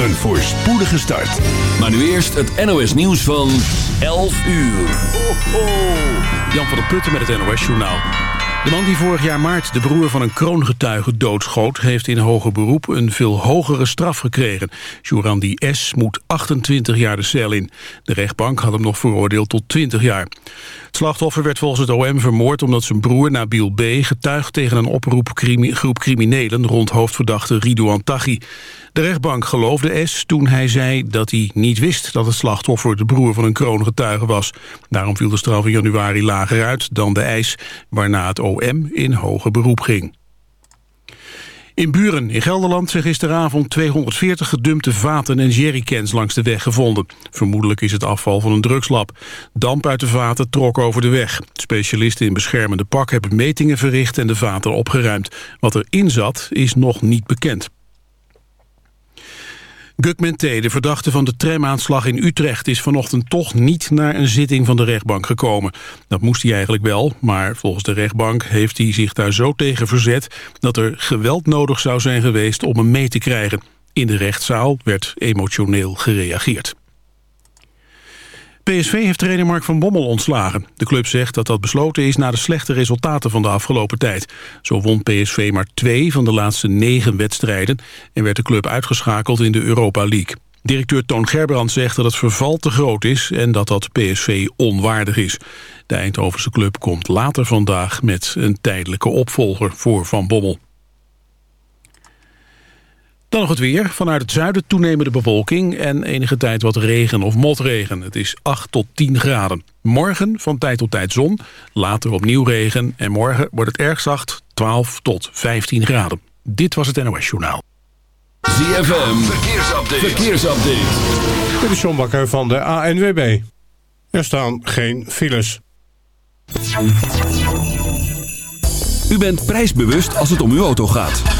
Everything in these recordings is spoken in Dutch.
Een voorspoedige start. Maar nu eerst het NOS nieuws van 11 uur. Ho, ho. Jan van der Putten met het NOS Journaal. De man die vorig jaar maart de broer van een kroongetuige doodschoot... heeft in hoger beroep een veel hogere straf gekregen. Jurandi S. moet 28 jaar de cel in. De rechtbank had hem nog veroordeeld tot 20 jaar. Het slachtoffer werd volgens het OM vermoord omdat zijn broer Nabil B. getuigd tegen een oproepgroep criminelen rond hoofdverdachte Ridouan Taghi. De rechtbank geloofde S toen hij zei dat hij niet wist dat het slachtoffer de broer van een kroongetuige was. Daarom viel de straf in januari lager uit dan de eis, waarna het OM in hoger beroep ging. In Buren in Gelderland zijn gisteravond 240 gedumpte vaten en jerrycans langs de weg gevonden. Vermoedelijk is het afval van een drugslab. Damp uit de vaten trok over de weg. Specialisten in beschermende pak hebben metingen verricht en de vaten opgeruimd. Wat erin zat is nog niet bekend. Gugmente, de verdachte van de tramaanslag in Utrecht... is vanochtend toch niet naar een zitting van de rechtbank gekomen. Dat moest hij eigenlijk wel, maar volgens de rechtbank... heeft hij zich daar zo tegen verzet... dat er geweld nodig zou zijn geweest om hem mee te krijgen. In de rechtszaal werd emotioneel gereageerd. PSV heeft trainer Mark van Bommel ontslagen. De club zegt dat dat besloten is na de slechte resultaten van de afgelopen tijd. Zo won PSV maar twee van de laatste negen wedstrijden... en werd de club uitgeschakeld in de Europa League. Directeur Toon Gerbrand zegt dat het verval te groot is... en dat dat PSV onwaardig is. De Eindhovense club komt later vandaag met een tijdelijke opvolger voor Van Bommel. Dan nog het weer. Vanuit het zuiden toenemende bewolking en enige tijd wat regen of motregen. Het is 8 tot 10 graden. Morgen van tijd tot tijd zon, later opnieuw regen... en morgen wordt het erg zacht, 12 tot 15 graden. Dit was het NOS Journaal. ZFM, verkeersupdate. verkeersupdate. Dit is John Bakker van de ANWB. Er staan geen files. U bent prijsbewust als het om uw auto gaat.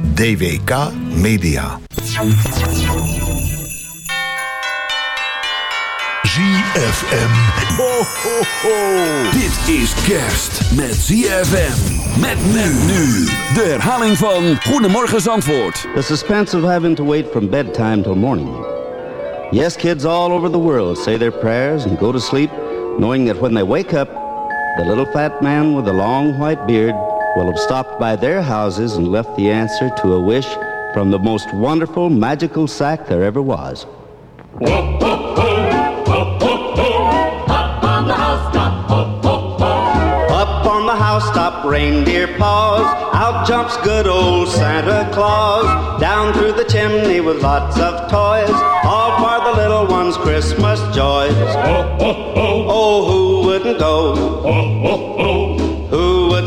DWK Media. ZFM. Ho, ho, ho. Dit is kerst met ZFM. Met men nu. De herhaling van Goedemorgen Zandvoort. The suspense of having to wait from bedtime till morning. Yes, kids all over the world say their prayers and go to sleep knowing that when they wake up, the little fat man with the long white beard will have stopped by their houses and left the answer to a wish from the most wonderful magical sack there ever was. Up on the housetop, reindeer paws. Out jumps good old Santa Claus. Down through the chimney with lots of toys. All for the little ones' Christmas joys. Oh, oh, oh. oh who wouldn't go? Who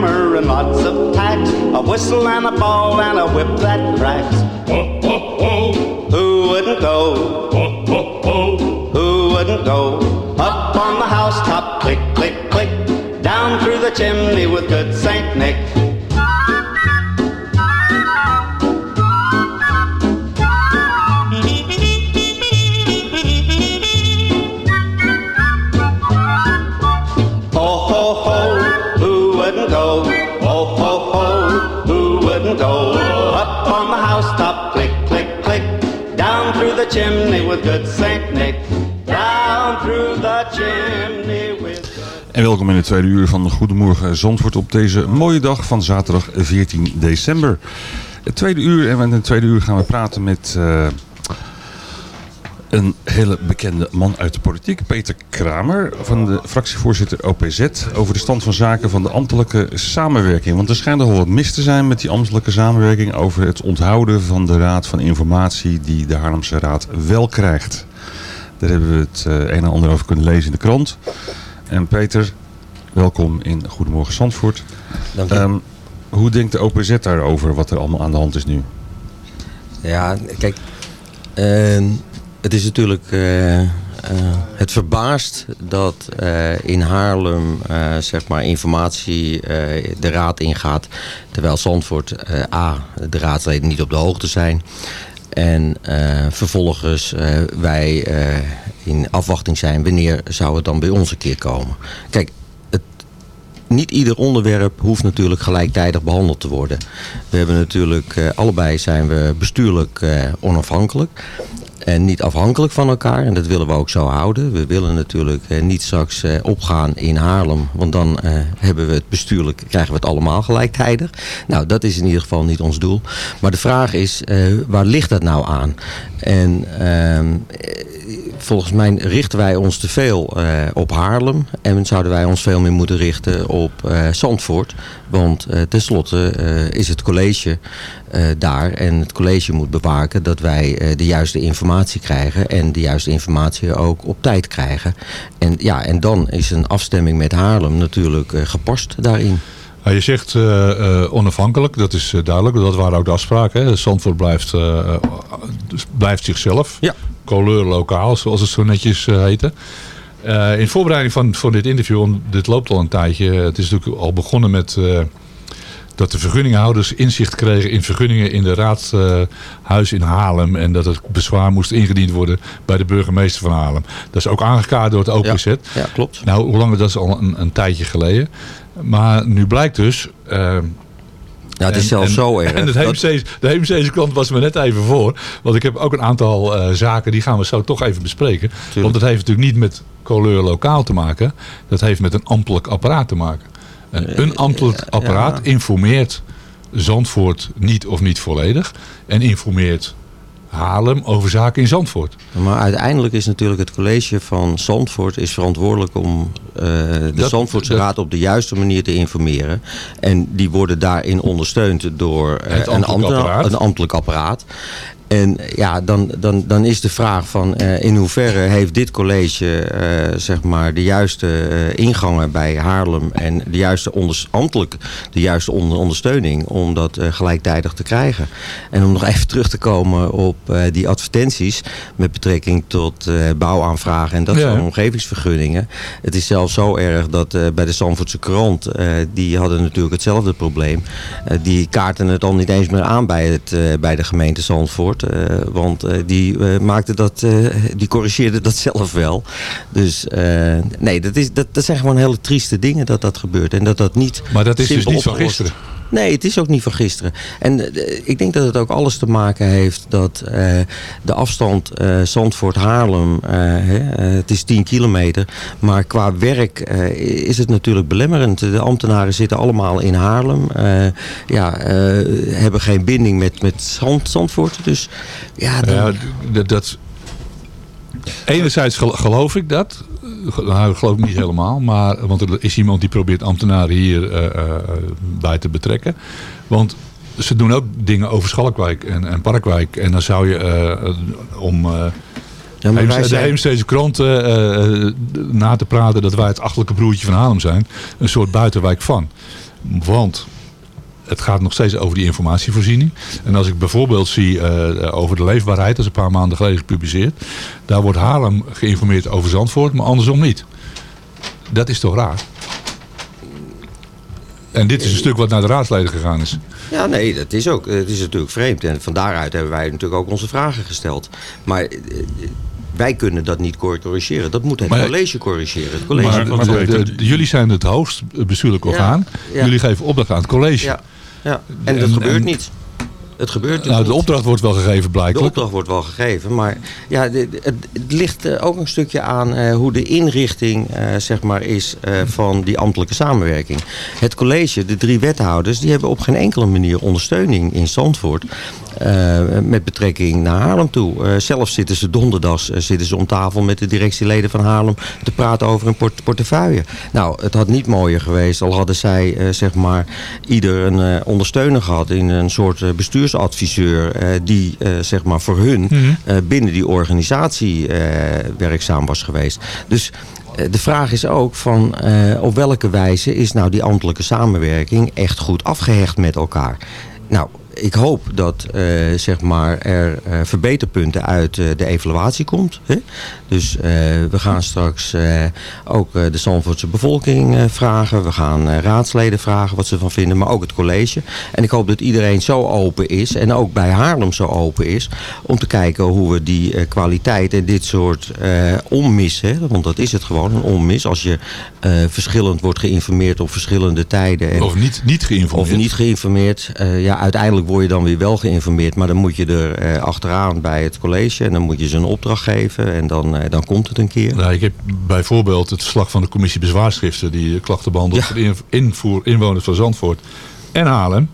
Hammer and lots of tacks, a whistle and a ball and a whip that cracks. Who wouldn't go? Who wouldn't go? Up on the housetop, click, click, click. Down through the chimney with good Saint Nick. Welkom in het tweede uur van Goedemorgen Zandvoort op deze mooie dag van zaterdag 14 december. Het tweede uur, en in het tweede uur gaan we praten met eh, een hele bekende man uit de politiek. Peter Kramer van de fractievoorzitter OPZ over de stand van zaken van de ambtelijke samenwerking. Want er schijnt nogal wat mis te zijn met die ambtelijke samenwerking over het onthouden van de raad van informatie die de Haarlemse Raad wel krijgt. Daar hebben we het eh, een en ander over kunnen lezen in de krant. En Peter, welkom in Goedemorgen Zandvoort. Dank je. Ehm, hoe denkt de OPZ daarover wat er allemaal aan de hand is nu? Ja, kijk, ehm, het is natuurlijk, eh, eh, het verbaast dat eh, in Haarlem zeg maar informatie de raad ingaat, terwijl Zandvoort A, de raadsleden niet op de hoogte zijn. En vervolgens wij eh, in afwachting zijn wanneer zou het dan bij ons een keer komen. Kijk, het niet ieder onderwerp hoeft natuurlijk gelijktijdig behandeld te worden. We hebben natuurlijk, eh, allebei zijn we bestuurlijk eh, onafhankelijk. En niet afhankelijk van elkaar. En dat willen we ook zo houden. We willen natuurlijk eh, niet straks opgaan in Haarlem. Want dan hebben we het bestuurlijk, krijgen we het allemaal gelijktijdig. Nou, dat is in ieder geval niet ons doel. Maar de vraag is, waar ligt dat nou aan? En ehm, eh, volgens mij richten wij ons te veel eh, op Haarlem. En zouden wij ons veel meer moeten richten op eh, Zandvoort. Want eh, tenslotte is het college daar. En het college moet bewaken dat wij de juiste informatie krijgen. En de juiste informatie ook op tijd krijgen. En, ja, en dan is een afstemming met Haarlem natuurlijk gepast daarin. Nou, je zegt eh, eh, onafhankelijk, dat is eh, duidelijk. Dat waren ook de afspraken. Hè. Zandvoort blijft, dus blijft zichzelf. Ja. Couleur lokaal, zoals het zo netjes heette. In voorbereiding van, van dit interview, want dit loopt al een tijdje. Het is natuurlijk al begonnen met dat de vergunninghouders inzicht kregen in vergunningen in de raadhuis in Haarlem. En dat het bezwaar moest ingediend worden bij de burgemeester van Haarlem. Dat is ook aangekaart door het OPZ. Ja, ja, klopt. Nou, hoe lang dat is al een, een tijdje geleden. Maar nu blijkt dus... eh, Ja, het is en- zelfs en- zo erg. En het dat- de Heemsteedse klant was me net even voor. Want ik heb ook een aantal eh, zaken, die gaan we zo toch even bespreken. Want het heeft natuurlijk niet met couleur lokaal te maken. Dat heeft met een ambtelijk apparaat te maken. En een ambtelijk apparaat informeert Zandvoort niet of niet volledig. En informeert Haarlem over zaken in Zandvoort. Maar uiteindelijk is natuurlijk het college van Zandvoort is verantwoordelijk om eh, de Dat- Zandvoortse dat- Raad op de juiste manier te informeren. En die worden daarin ondersteund door eh, een, ambtelijk een ambtelijk apparaat. En ja, dan, dan, dan is de vraag van eh, in hoeverre heeft dit college eh, zeg maar de juiste eh, ingangen bij Haarlem en de juiste ambtelijk de juiste onder- ondersteuning om dat eh, gelijktijdig te krijgen. En om nog even terug te komen op eh, die advertenties met betrekking tot eh, bouwaanvragen en dat Ja. soort omgevingsvergunningen. Het is zelfs zo erg dat eh, bij de Zandvoortse krant, eh, die hadden natuurlijk hetzelfde probleem. Eh, die kaarten het al niet eens meer aan bij, het, eh, bij de gemeente Zandvoort. Eh, want eh, die uh, maakte dat, die corrigeerde dat zelf wel. Dus nee, dat, is, dat, dat zijn gewoon hele trieste dingen dat dat gebeurt. En dat dat niet Maar dat is dus niet van gisteren. Nee, het is ook niet van gisteren. En uh, ik denk dat het ook alles te maken heeft dat uh, de afstand uh, Zandvoort-Haarlem, het is 10 kilometer. Maar qua werk is het natuurlijk belemmerend. De ambtenaren zitten allemaal in Haarlem. ja, hebben geen binding met, met Zand, Zandvoort. Dus ja, dan... ja dat, dat, enerzijds geloof ik dat. Nou, dat geloof ik niet helemaal. Maar, want er is iemand die probeert ambtenaren hier uh, uh, bij te betrekken. Want ze doen ook dingen over Schalkwijk en, en Parkwijk. En dan zou je uh, om... Ja, Heemst, zijn... De Heemstedse krant na te praten dat wij het achterlijke broertje van Haarlem zijn. Een soort buitenwijk van. Want het gaat nog steeds over die informatievoorziening. En als ik bijvoorbeeld zie eh, over de leefbaarheid, dat is een paar maanden geleden gepubliceerd. Daar wordt Haarlem geïnformeerd over Zandvoort, maar andersom niet. Dat is toch raar? En dit is een stuk wat naar de raadsleden gegaan is. Ja, nee, dat is ook. Het is natuurlijk vreemd. En van daaruit hebben wij natuurlijk ook onze vragen gesteld. Maar eh, wij kunnen dat niet cor- corrigeren. Dat moet het Maar- college corrigeren. Het college Maar, de- de- jullie zijn het hoogst bestuurlijk Ja, orgaan. ja. Jullie geven opdracht aan het college. Ja, ja. en dat gebeurt en- niet. Het gebeurt dus Nou, de niet. opdracht wordt wel gegeven De blijkbaar. opdracht wordt wel gegeven, maar ja, de- de- het, het ligt eh, ook een stukje aan eh, hoe de inrichting eh, zeg maar is van die ambtelijke samenwerking. Het college, de drie wethouders, die hebben op geen enkele manier ondersteuning in Zandvoort met betrekking naar Haarlem toe. Eh, zelf zitten ze donderdags eh, zitten ze om tafel met de directieleden van Haarlem te praten over een port portefeuille. Nou, het had niet mooier geweest al hadden zij eh, zeg maar ieder een eh, ondersteuner gehad in een soort eh, bestuursadviseur eh, die eh, zeg maar voor hun eh, binnen die organisatie eh, werkzaam was geweest. Dus eh, de vraag is ook van eh, op welke wijze is nou die ambtelijke samenwerking echt goed afgehecht met elkaar. Nou, ik hoop dat eh, zeg maar er eh, verbeterpunten uit eh, de evaluatie komt. Hè? Dus we gaan straks ook de Zandvoortse bevolking vragen. We gaan raadsleden vragen wat ze van vinden, maar ook het college. En ik hoop dat iedereen zo open is en ook bij Haarlem zo open is om te kijken hoe we die kwaliteit en dit soort onmis, hè, want dat is het gewoon, een onmis. Als je verschillend wordt geïnformeerd op verschillende tijden. En, Of niet, niet geïnformeerd. of niet geïnformeerd. Ja, uiteindelijk word je dan weer wel geïnformeerd. Maar dan moet je er eh, achteraan bij het college. En dan moet je ze een opdracht geven. En dan, eh, dan komt het een keer. Nou, ik heb bijvoorbeeld het verslag van de commissie bezwaarschriften die eh, klachten behandelt Ja. voor invoer, inwoners van Zandvoort en Haarlem.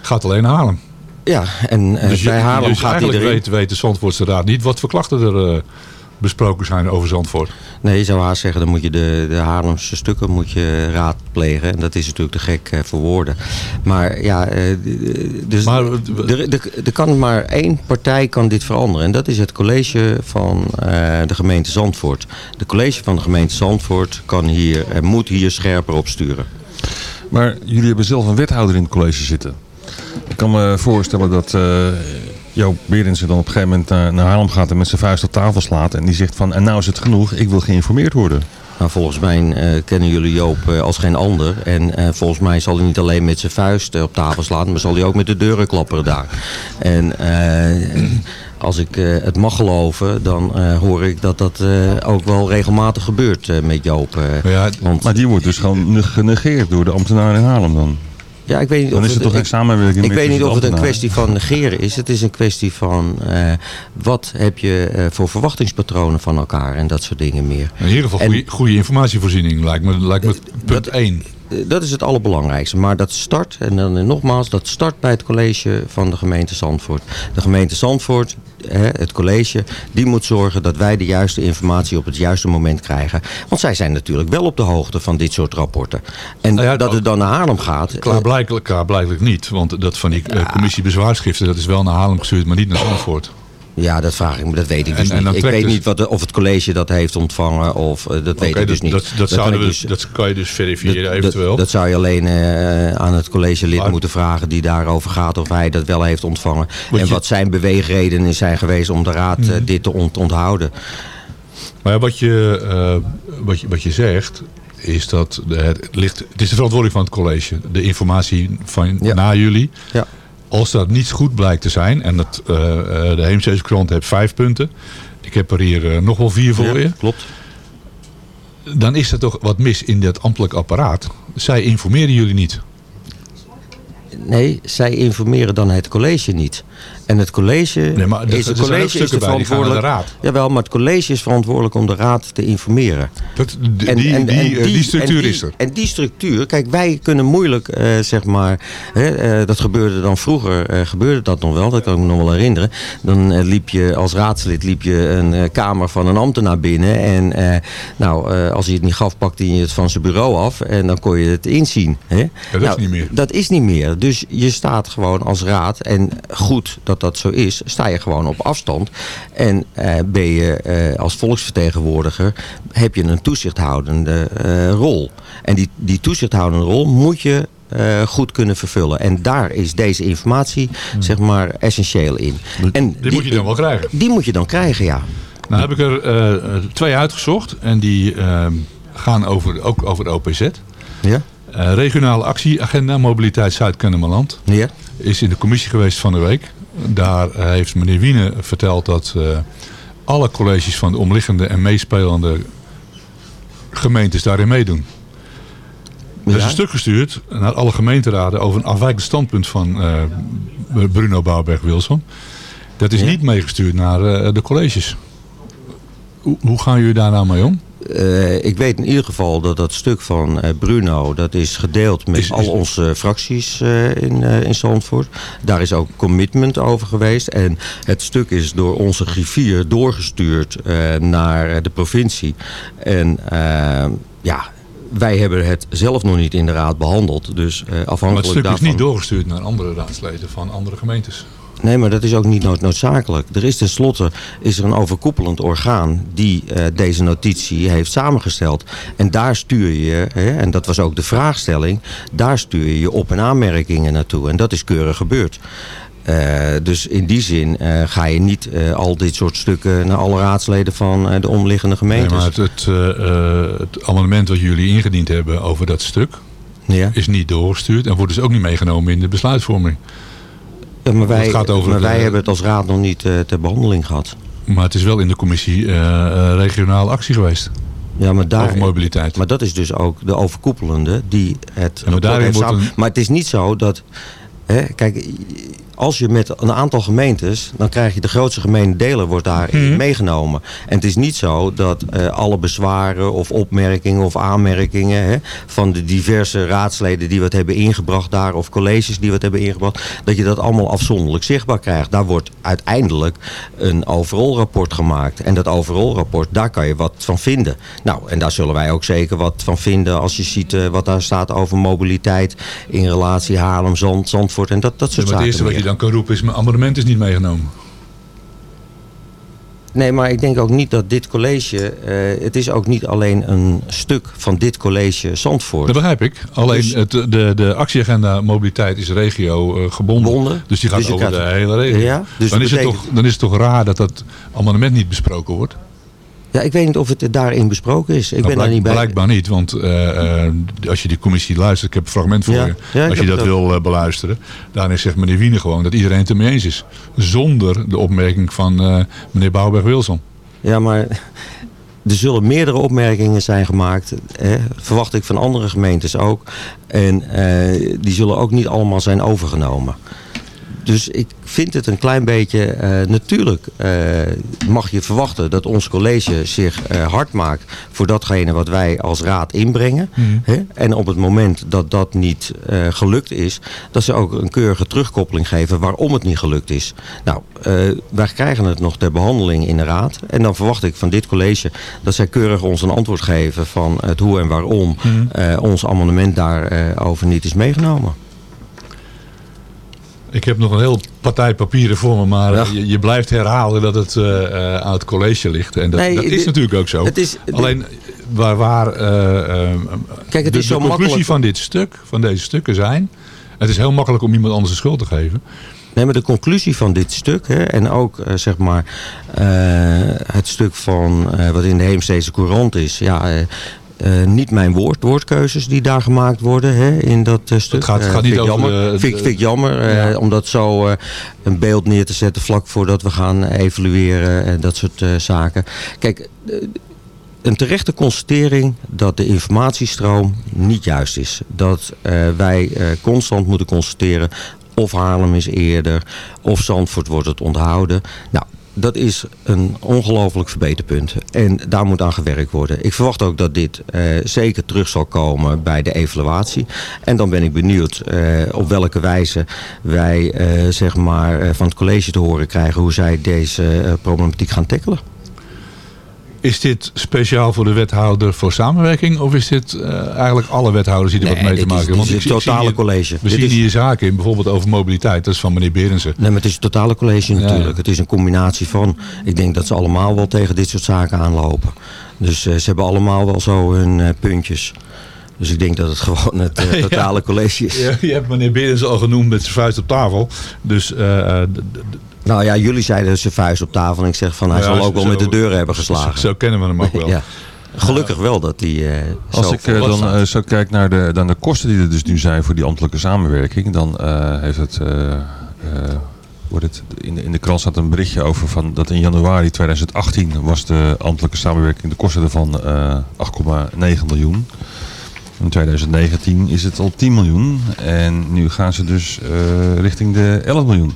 Gaat alleen naar Haarlem. Ja, en dus bij Haarlem dus gaat iedereen... weet, weet de Zandvoortse raad niet wat voor klachten er besproken zijn over Zandvoort. Nee, je zou haast zeggen, dan moet je de, de Haarlemse stukken moet je raadplegen. En dat is natuurlijk te gek eh, voor woorden. Maar ja, eh, dus Maar, er, er, kan maar één partij kan dit veranderen. En dat is het college van eh, de gemeente Zandvoort. De college van de gemeente Zandvoort kan hier, en moet hier scherper op sturen. Maar jullie hebben zelf een wethouder in het college zitten. Ik kan me voorstellen dat eh Joop Berendsen dan op een gegeven moment naar, naar Haarlem gaat en met zijn vuist op tafel slaat. En die zegt van, en nou is het genoeg, ik wil geïnformeerd worden. Nou, volgens mij eh, kennen jullie Joop eh, als geen ander. En eh, volgens mij zal hij niet alleen met zijn vuist eh, op tafel slaan, maar zal hij ook met de deuren klapperen daar. En eh, als ik eh, het mag geloven, dan eh, hoor ik dat dat eh, ook wel regelmatig gebeurt eh, met Joop. eh. Ja, want, Maar die wordt dus gewoon ne- genegeerd door de ambtenaren in Haarlem dan. Ja, ik weet niet Dan of is het- toch geen ik- samenwerking Ik weet niet of het een kwestie van negeren is. Het is een kwestie van eh, wat heb je eh, voor verwachtingspatronen van elkaar en dat soort dingen meer. In ieder geval goede informatievoorziening lijkt me, lijkt me punt 1. Eh, Dat is het allerbelangrijkste. Maar dat start, en dan eh, nogmaals, dat start bij het college van de gemeente Zandvoort. De gemeente Zandvoort, hè, het college, die moet zorgen dat wij de juiste informatie op het juiste moment krijgen. Want zij zijn natuurlijk wel op de hoogte van dit soort rapporten. En Nou ja, dat het dan naar Haarlem gaat. eh, Klaarblijkelijk, klaarblijkelijk niet, want dat van die eh, commissie bezwaarschriften dat is wel naar Haarlem gestuurd, maar niet naar Zandvoort. Ja, dat vraag ik me, dat weet ik dus en niet. Ik weet dus- niet wat de- of het college dat heeft ontvangen, of eh, dat weet ik dus dat, niet. dat, zouden we, dus- dat kan je dus verifiëren Dat- eventueel. Dat, zou je alleen eh, aan het collegelid Maar- moeten vragen die daarover gaat of hij dat wel heeft ontvangen. En je- wat zijn beweegredenen zijn geweest om de raad eh, Mhm. dit te ont- onthouden. Maar ja, wat, je, wat, je, wat je zegt, is dat het, ligt, het is de verantwoording van het college. De informatie van Ja. na jullie. Ja. Als dat niet goed blijkt te zijn, en dat, eh, eh, de Heemsteedse krant heeft vijf punten. Ik heb er hier eh, nog wel vier voor Ja, je. Klopt. Dan is er toch wat mis in dat ambtelijk apparaat. Zij informeren jullie niet. Nee, zij informeren dan het college niet. En het college Nee, maar is, het college is stukken de verantwoordelijk. raad. Jawel, maar het college is verantwoordelijk om de raad te informeren. Dat, die, die, die, eh, die structuur en die- is er. En die structuur, kijk, wij kunnen moeilijk, eh, zeg maar, hè, eh, dat gebeurde dan vroeger, gebeurde dat nog wel, dat kan ik me nog wel herinneren. Dan liep je als raadslid liep je een kamer van een ambtenaar binnen en nou, als hij het niet gaf, pakte je het van zijn bureau af en dan kon je het inzien. Hè? dat is niet meer. Dat is niet meer. Dus je staat gewoon als raad, en goed dat dat zo is, sta je gewoon op afstand. En eh, ben je eh, als volksvertegenwoordiger, heb je een toezichthoudende eh, rol. En die, die toezichthoudende rol moet je goed kunnen vervullen. En daar is deze informatie zeg maar essentieel in. En Die moet je dan wel krijgen. Die moet je dan krijgen, ja. Nou heb ik er twee uitgezocht. En die gaan over, ook over de OPZ. Ja. Regionale actieagenda Mobiliteit Zuid-Kennemerland. Ja. Is in de commissie geweest van de week. Daar heeft meneer Wiene verteld dat eh, alle colleges van de omliggende en meespelende gemeentes daarin meedoen. Er is een stuk gestuurd naar alle gemeenteraden over een afwijkend standpunt van eh, Bruno Bouwberg-Wilson. Dat is Ja. niet meegestuurd naar eh, de colleges. Hoe, hoe gaan jullie daar nou mee om? Eh, ik weet in ieder geval dat dat stuk van eh, Bruno, dat is gedeeld met Is- is- al onze fracties eh, in, in Zandvoort. Daar is ook commitment over geweest. En het stuk is door onze griffier doorgestuurd naar de provincie. En ja, wij hebben het zelf nog niet in de raad behandeld. Dus eh, Maar het afhankelijk stuk daarvan... is niet doorgestuurd naar andere raadsleden van andere gemeentes. Nee, maar dat is ook niet nood- noodzakelijk. Er is tenslotte is er een overkoepelend orgaan die eh, deze notitie heeft samengesteld. En daar stuur je, hè, en dat was ook de vraagstelling, daar stuur je je op- en aanmerkingen naartoe. En dat is keurig gebeurd. Eh, dus in die zin eh, ga je niet al dit soort stukken naar alle raadsleden van de omliggende Nee, gemeentes. maar het, het, het amendement wat jullie ingediend hebben over dat stuk... Ja. is niet doorgestuurd en wordt dus ook niet meegenomen in de besluitvorming. Ja, maar wij, het gaat over maar wij hebben het als raad nog niet eh, ter behandeling gehad. Maar het is wel in de commissie eh, eh, regionale actie geweest. Ja, maar daar, over mobiliteit. Maar dat is dus ook de overkoepelende die het maar rapport daarin wordt een- Maar het is niet zo dat... Hè, kijk, als je met een aantal gemeentes... dan krijg je de grootste gemene deler wordt daarin Mhm. meegenomen. En het is niet zo dat eh, alle bezwaren of opmerkingen of aanmerkingen... Hè, van de diverse raadsleden die wat hebben ingebracht daar... of colleges die wat hebben ingebracht... dat je dat allemaal afzonderlijk zichtbaar krijgt. Daar wordt uiteindelijk een overall rapport gemaakt. En dat overall rapport, daar kan je wat van vinden. Nou, en daar zullen wij ook zeker wat van vinden... als je ziet eh, wat daar staat over mobiliteit... in relatie Haarlem, Zand, Zandvoort en dat, dat soort zaken dan kan roepen is... mijn amendement is niet meegenomen. Nee, maar ik denk ook niet dat dit college... eh, het is ook niet alleen een stuk van dit college Zandvoort. Dat begrijp ik. Alleen Dus- het, de, de actieagenda mobiliteit is regio eh, gebonden. Bonden. Dus die gaat Dus over de hele regio. Ja, dus dan, is het toch, dan is het toch raar dat dat amendement niet besproken wordt? Ja, ik weet niet of het daarin besproken is. Ik Nou, ben daar niet bij. Blijkbaar niet, want eh, eh, als je die commissie luistert, ik heb een fragment voor Ja, je, ja, als je dat wil eh, beluisteren. Daarin zegt meneer Wiene gewoon dat iedereen het ermee eens is. Zonder de opmerking van meneer Bouwberg-Wilson. Ja, maar er zullen meerdere opmerkingen zijn gemaakt. Hè, verwacht ik van andere gemeentes ook. En die zullen ook niet allemaal zijn overgenomen. Dus ik vind het een klein beetje... eh, natuurlijk eh, mag je verwachten dat ons college zich eh, hard maakt... voor datgene wat wij als raad inbrengen. Hè? En op het moment dat dat niet gelukt is... dat ze ook een keurige terugkoppeling geven waarom het niet gelukt is. Nou, wij krijgen het nog ter behandeling in de raad. En dan verwacht ik van dit college dat zij keurig ons een antwoord geven... van het hoe en waarom eh, ons amendement daarover niet is meegenomen. Ik heb nog een heel partij papieren voor me, maar Ja. je, je blijft herhalen dat het eh, eh, aan het college ligt. En dat, Nee, dat is dit- natuurlijk ook zo. het is- Alleen waar, waar eh, Kijk, het de, is zo de conclusie makkelijk- van dit stuk, van deze stukken zijn... Het is heel makkelijk om iemand anders de schuld te geven. Nee, maar de conclusie van dit stuk, hè, en ook zeg maar het stuk van wat in de Heemstedse Courant is, ja, eh, niet mijn woord, woordkeuzes die daar gemaakt worden hè, in dat eh, stuk. Het gaat- het Eh, gaat niet vind ik over jammer. de- vind, ik- de- vind ik jammer, Ja. om dat zo een beeld neer te zetten vlak voordat we gaan evalueren en dat soort zaken. Kijk, een terechte constatering dat de informatiestroom niet juist is. Dat wij constant moeten constateren of Haarlem is eerder, of Zandvoort wordt het onthouden. Nou, dat is een ongelooflijk verbeterpunt. En daar moet aan gewerkt worden. Ik verwacht ook dat dit eh, zeker terug zal komen bij de evaluatie. En dan ben ik benieuwd eh, op welke wijze wij eh, zeg maar, van het college te horen krijgen... hoe zij deze problematiek gaan tackelen. Is dit speciaal voor de wethouder voor samenwerking? Of is dit eh, eigenlijk alle wethouders die er Nee, wat mee te is- maken hebben? is ik het totale college. We Dit zien is- hier zaken in, bijvoorbeeld over mobiliteit. Dat is van meneer Berensen. Nee, maar het is het totale college natuurlijk. Het is een combinatie van... Ik denk dat ze allemaal wel tegen dit soort zaken aanlopen. Dus eh, ze hebben allemaal wel zo hun eh, puntjes. Dus ik denk dat het gewoon het totale college is. Je, je hebt meneer Berens al genoemd met zijn vuist op tafel. Dus Nou ja, jullie zeiden zijn vuist op tafel en ik zeg van hij Ja, zal ook wel met de deuren hebben geslagen. Zo, zo kennen we hem ook wel. ja. Gelukkig wel dat hij eh Als ik eh, dan eh, zo kijk naar de, dan de kosten die er dus nu zijn voor die ambtelijke samenwerking, dan eh, heeft het, wordt het in, de, in de krant staat een berichtje over van dat in januari 2018 was de ambtelijke samenwerking de kosten ervan eh 8,9 miljoen. In 2019 is het al 10 miljoen en nu gaan ze dus eh, richting de 11 miljoen.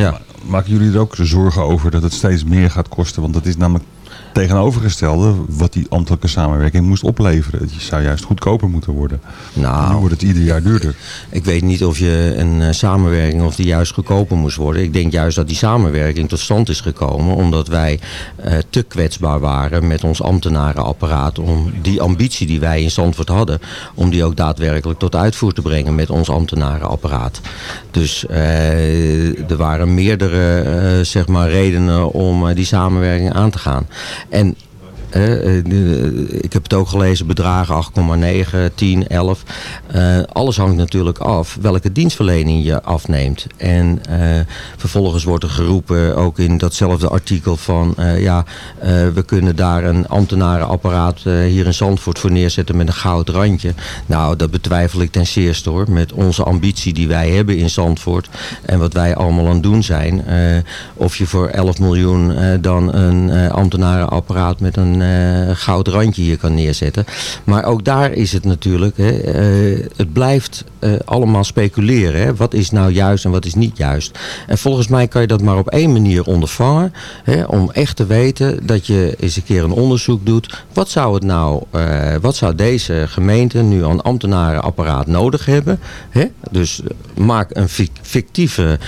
Ja. Maken jullie er ook zorgen over dat het steeds meer gaat kosten? Want dat is namelijk tegenovergestelde wat die ambtelijke samenwerking moest opleveren. Het zou juist goedkoper moeten worden. Nou, nu wordt het ieder jaar duurder. Ik weet niet of je een eh, samenwerking of die juist goedkoper moest worden. Ik denk juist dat die samenwerking tot stand is gekomen omdat wij eh, te kwetsbaar waren met ons ambtenarenapparaat om die ambitie die wij in Zandvoort hadden, om die ook daadwerkelijk tot uitvoer te brengen met ons ambtenarenapparaat. Dus eh, er waren meerdere zeg maar redenen om die samenwerking aan te gaan. En eh, eh, ik heb het ook gelezen, bedragen 8,9, 10, 11. Eh, alles hangt natuurlijk af welke dienstverlening je afneemt. En eh, vervolgens wordt er geroepen, ook in datzelfde artikel, van ja, we kunnen daar een ambtenarenapparaat hier in Zandvoort voor neerzetten met een goud randje. Nou, dat betwijfel ik ten zeerste hoor. Met onze ambitie die wij hebben in Zandvoort en wat wij allemaal aan het doen zijn. of je voor 11 miljoen dan een ambtenarenapparaat met een eh, goud randje hier kan neerzetten. Maar ook daar is het natuurlijk, hè, eh, het blijft eh, allemaal speculeren. Hè. Wat is nou juist en wat is niet juist. En volgens mij kan je dat maar op één manier ondervangen. Hè, om echt te weten dat je eens een keer een onderzoek doet. Wat zou het nou, wat zou deze gemeente nu aan ambtenarenapparaat nodig hebben? Hè? Dus maak een fic- fictieve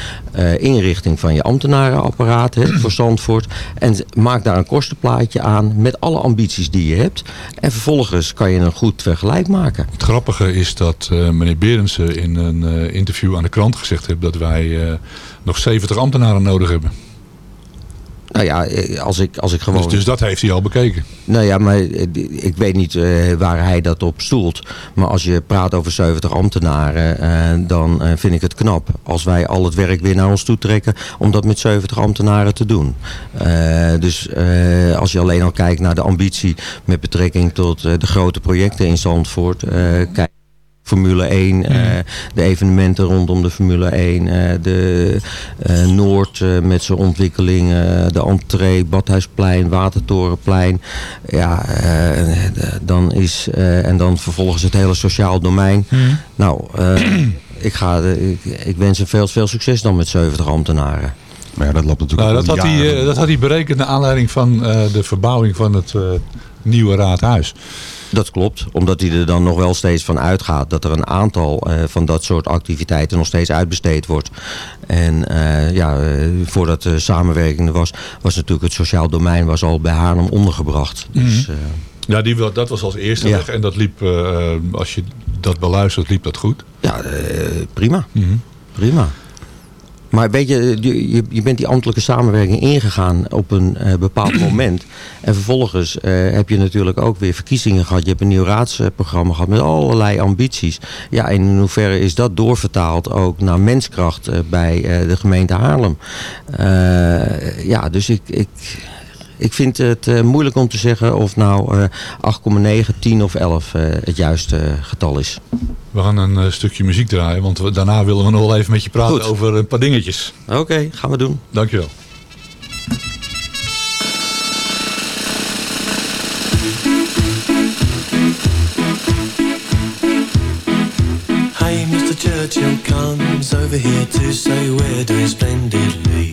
inrichting van je ambtenarenapparaat hè, voor Zandvoort. En maak daar een kostenplaatje aan met alle ambities die je hebt. En vervolgens kan je een goed vergelijk maken. Het grappige is dat eh, meneer Berendsen in een eh, interview aan de krant gezegd heeft dat wij eh, nog 70 ambtenaren nodig hebben. Nou ja, eh, als ik, als ik gewoon... Dus, dus dat heeft hij al bekeken. Nou ja, maar eh, ik weet niet eh, waar hij dat op stoelt. Maar als je praat over 70 ambtenaren, dan vind ik het knap als wij al het werk weer naar ons toe trekken om dat met 70 ambtenaren te doen. Dus als je alleen al kijkt naar de ambitie met betrekking tot de grote projecten in Zandvoort. kijk. Formule 1, eh, de evenementen rondom de Formule 1, eh, de eh, Noord eh, met zijn ontwikkelingen, de entree, Badhuisplein, Watertorenplein. Ja, eh, dan is, eh, en dan vervolgens het hele sociaal domein. Nou, eh, ik, ga, ik, ik wens hem veel, veel succes dan met 70 ambtenaren. Maar ja, dat loopt natuurlijk Nou, dat, had hij, eh, dat had hij berekend naar aanleiding van eh, de verbouwing van het eh, nieuwe raadhuis. Dat klopt, omdat hij er dan nog wel steeds van uitgaat dat er een aantal eh, van dat soort activiteiten nog steeds uitbesteed wordt. En eh, ja, eh, voordat de samenwerking er was, was natuurlijk het sociaal domein was al bij Haarlem ondergebracht. Dus, eh, Ja, die, dat was als eerste Ja. weg. En dat liep, als je dat beluistert, liep dat goed. ja, prima. Prima. Maar weet je, je, bent die ambtelijke samenwerking ingegaan op een eh, bepaald moment. En vervolgens eh, heb je natuurlijk ook weer verkiezingen gehad. Je hebt een nieuw raadsprogramma gehad met allerlei ambities. Ja, en in hoeverre is dat doorvertaald ook naar menskracht eh, bij de gemeente Haarlem? Ja, dus ik... ik ik vind het eh, moeilijk om te zeggen of nou eh 8,9, 10 of 11 eh, het juiste getal is. We gaan een eh, stukje muziek draaien, want we- daarna willen we nog wel even met je praten Goed. over een paar dingetjes. Oké, gaan we doen. Dankjewel. Hey, Mr. Churchill comes over here to say we're doing splendidly.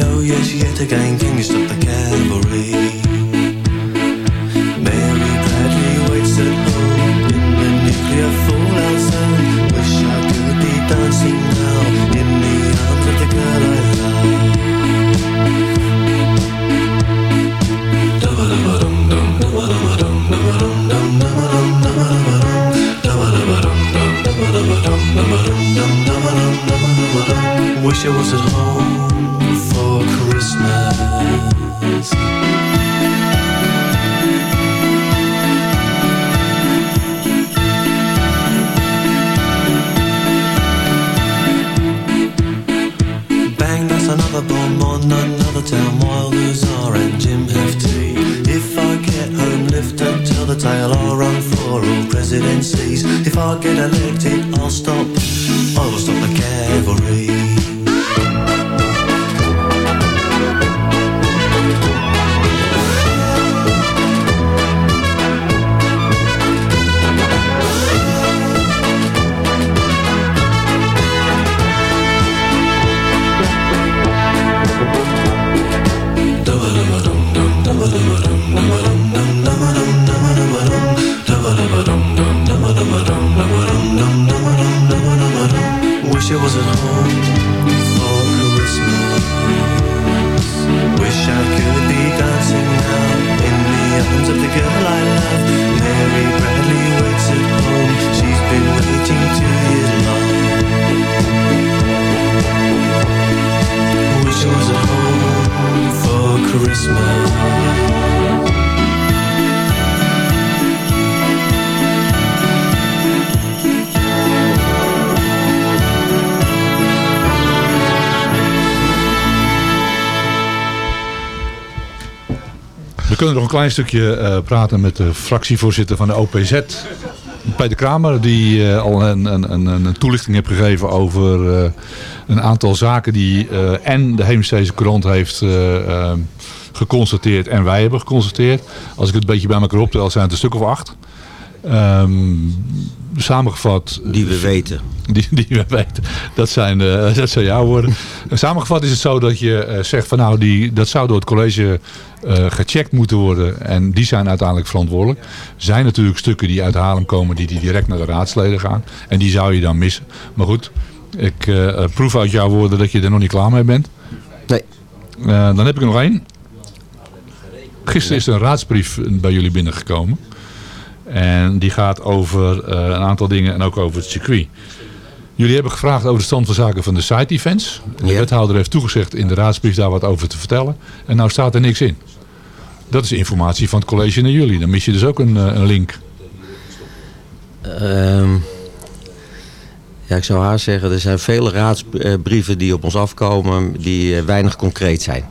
Oh yes, yet again, can you stop all presidencies. If I get elected, I'll stop, I will stop the cavalry. Kunnen nog een klein stukje eh, praten met de fractievoorzitter van de OPZ. Peter Kramer, die eh, al een, een, een, toelichting heeft gegeven over eh, een aantal zaken die en de Heemstede Courant heeft geconstateerd en wij hebben geconstateerd. Als ik het een beetje bij elkaar optel, zijn het een stuk of acht. Ehm, samengevat... Die we weten. Die, die we weten. Dat zijn, eh, dat zijn jouw woorden. Samengevat is het zo dat je eh, zegt van nou, die, dat zou door het college eh, gecheckt moeten worden. En die zijn uiteindelijk verantwoordelijk. Er zijn natuurlijk stukken die uit Haarlem komen die, die direct naar de raadsleden gaan. En die zou je dan missen. Maar goed, ik eh, proef uit jouw woorden dat je er nog niet klaar mee bent. Nee. Eh, dan heb ik er nog één. Gisteren is er een raadsbrief bij jullie binnengekomen. En die gaat over eh, een aantal dingen en ook over het circuit. Jullie hebben gevraagd over de stand van zaken van de site events. De wethouder heeft toegezegd in de raadsbrief daar wat over te vertellen. En nou staat er niks in. Dat is informatie van het college naar jullie. Dan mis je dus ook een, eh, een link. Ehm, ja, ik zou haar zeggen, er zijn vele raadsbrieven die op ons afkomen die eh, weinig concreet zijn.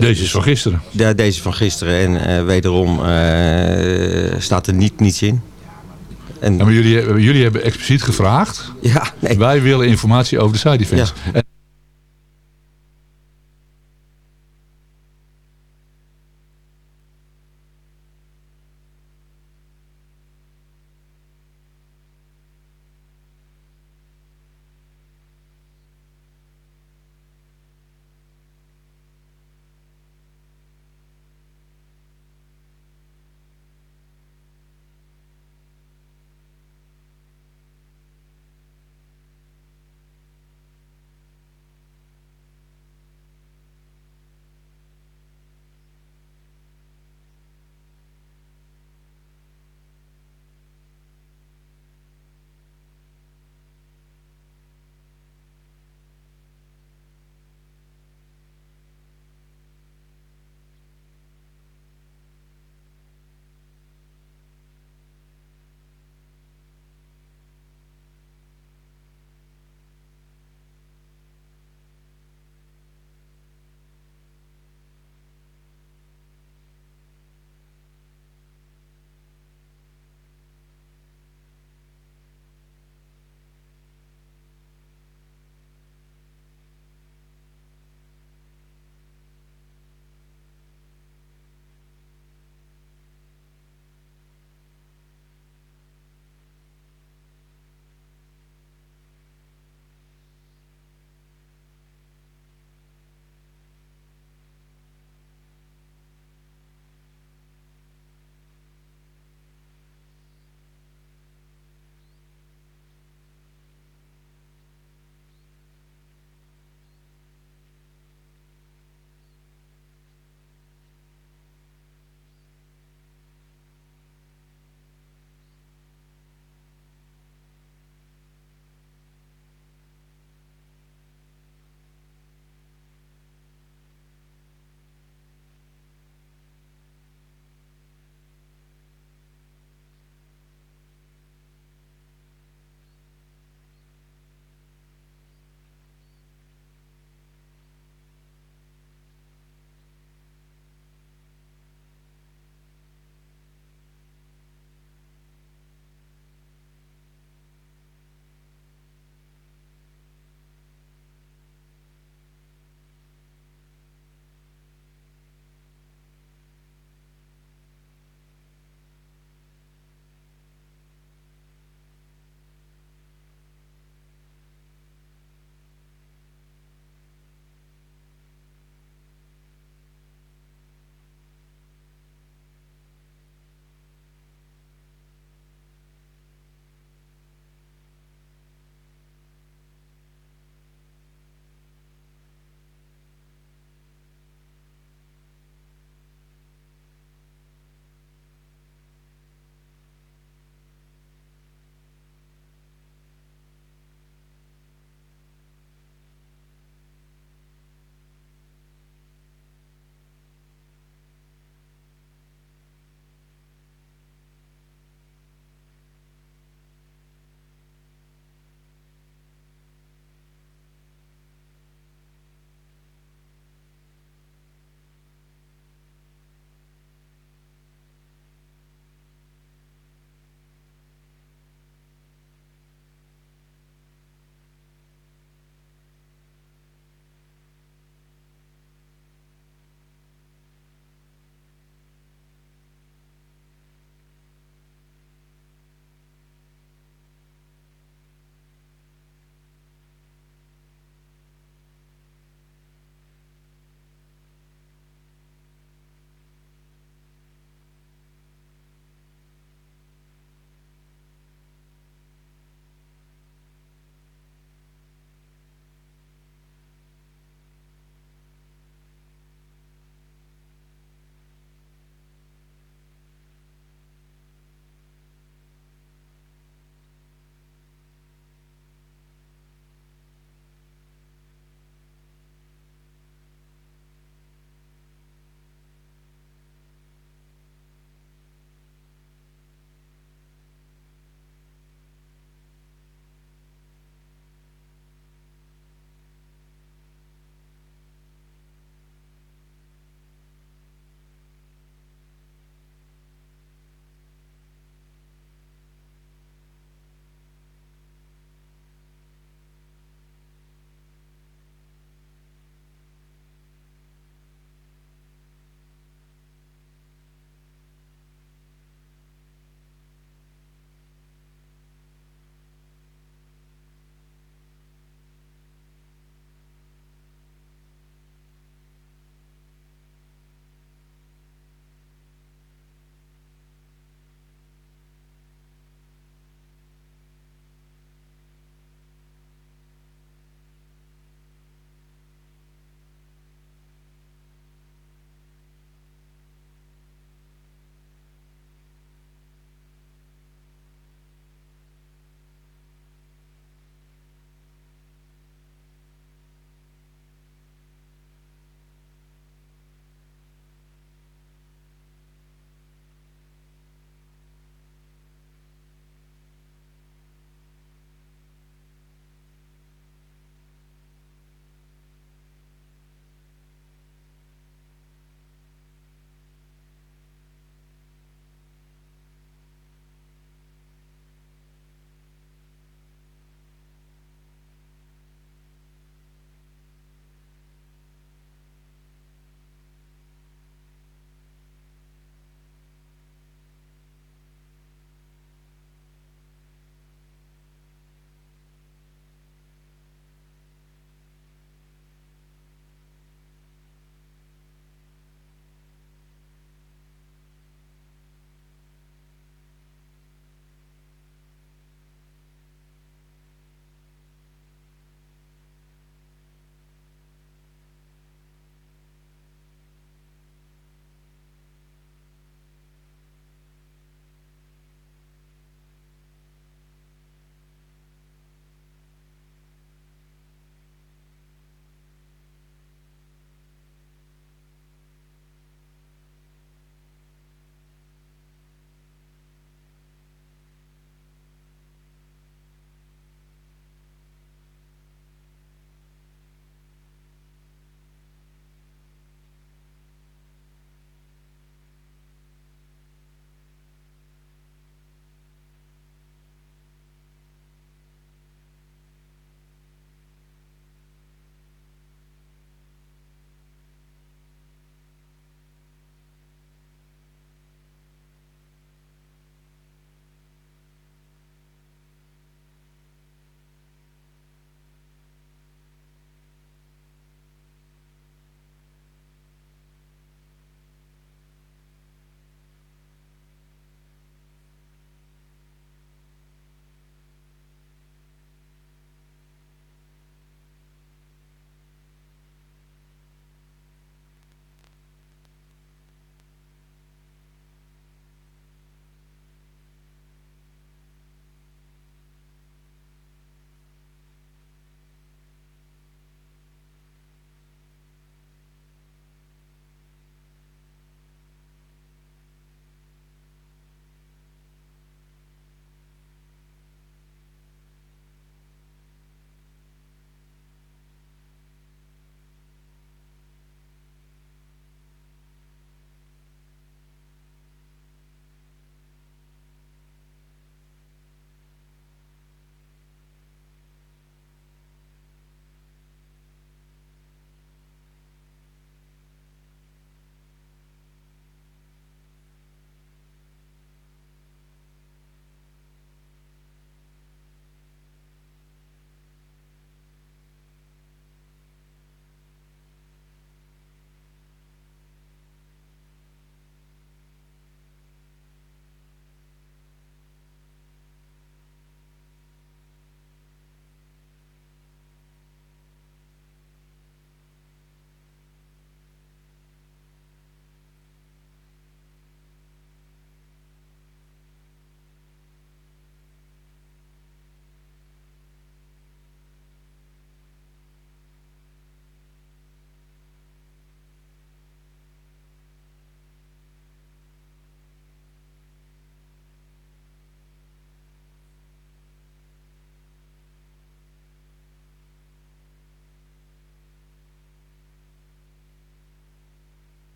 Deze is van gisteren. Ja, deze van gisteren. En eh, wederom eh, staat er niet, niets in. En, Ja, maar jullie, hebben- jullie hebben expliciet gevraagd. Ja, nee. Wij willen informatie over de side events. En